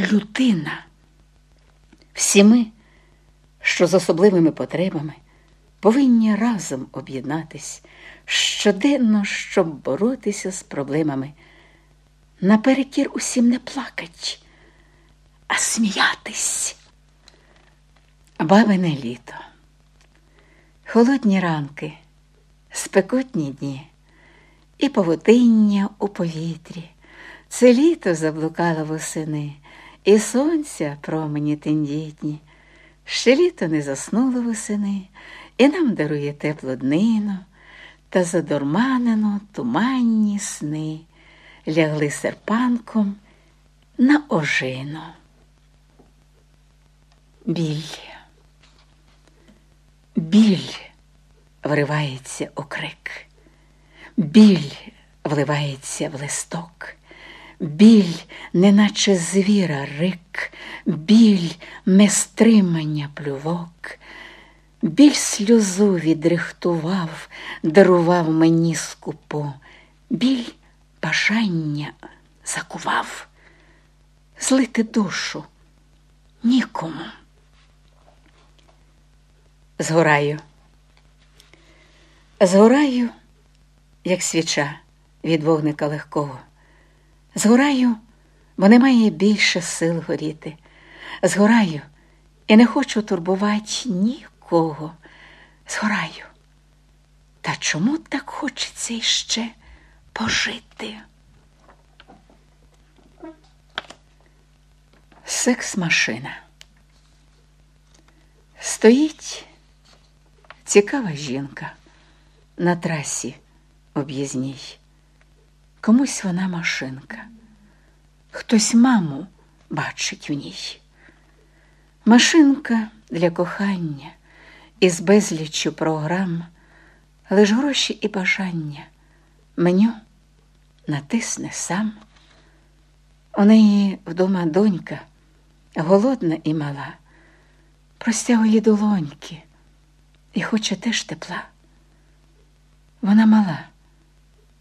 людина. Всі ми, що з особливими потребами, повинні разом об'єднатись щоденно, щоб боротися з проблемами. Наперекір усім не плакать, а сміятись. Бабине літо, холодні ранки, спекотні дні і павутиння у повітрі. Це літо заблукало восени, і сонця промені тендітні. Ще літо не заснуло восени, і нам дарує теплу днину та задурманено туманні сни лягли серпанком на ожину. Біль, біль вривається у крик, біль вливається в листок, біль, неначе звіра рик, біль нестримання плювок. Біль сльозу відрихтував, дарував мені скупо, біль бажання закував, злити душу нікому. Згораю, згораю, як свіча від вогника легкого. Згораю, бо немає більше сил горіти. Згораю і не хочу турбувати нікого. Згораю. Та чому так хочеться іще пожити? Секс-машина. Стоїть цікава жінка на трасі об'їзній. Комусь вона машинка, хтось маму бачить у ній. Машинка для кохання із безліччю програм, лиш гроші і бажання. Меню натисне сам. У неї вдома донька, голодна і мала, простягує долоньки і хоче теж тепла. Вона мала,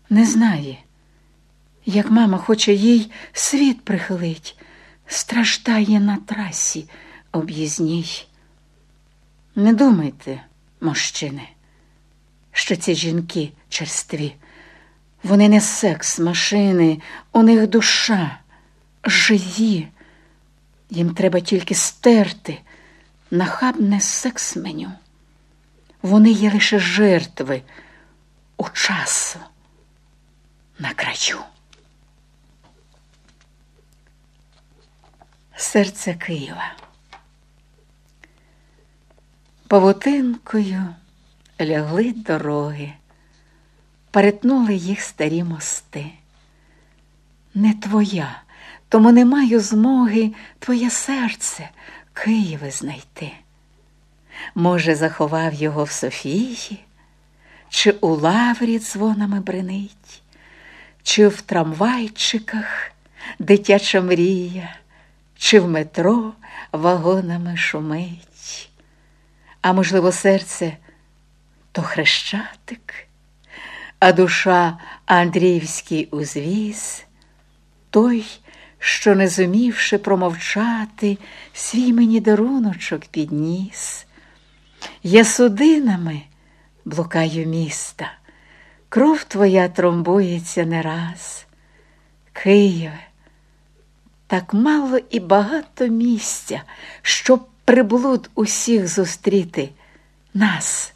не знає, як мама хоче їй світ прихилить, страждає на трасі об'їзній. Не думайте, мужчини, що ці жінки черстві, вони не секс, машини, у них душа живі. Їм треба тільки стерти нахабне секс-меню. Вони є лише жертви у часу на краю. Серце Києва. Павутинкою лягли дороги, перетнули їх старі мости. Не твоя, тому не маю змоги твоє серце, Києве, знайти. Може, заховав його в Софії, чи у лаврі дзвонами бренить, чи в трамвайчиках дитяча мрія, чи в метро вагонами шумить, а можливо, серце то хрещатик, а душа Андріївський узвіз, той, що, не зумівши промовчати, свій мені даруночок підніс. Я судинами блукаю міста, кров твоя тромбується не раз. Києве, так мало і багато місця, щоб приблуд усіх зустріти нас.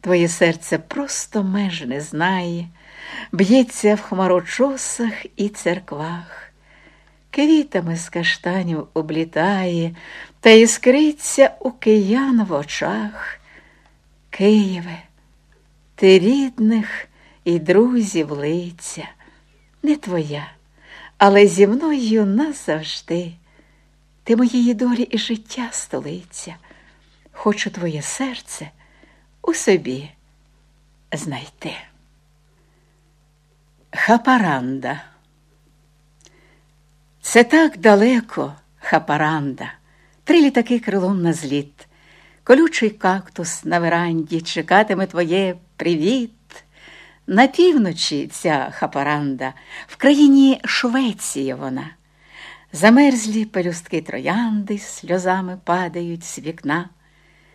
Твоє серце просто меж не знає, б'ється в хмарочосах і церквах, квітами з каштанів облітає та іскриться у киян в очах. Києве, ти рідних і друзів лиця, не твоя, але зі мною назавжди. Ти моєї долі і життя столиця, хочу твоє серце у собі знайти. Хапаранда. Це так далеко, Хапаранда, три літаки крилом на зліт, колючий кактус на веранді чекатиме твоє привіт. На півночі ця хапаранда, в країні Швеції вона, Замерзлі пелюстки троянди сльозами падають з вікна.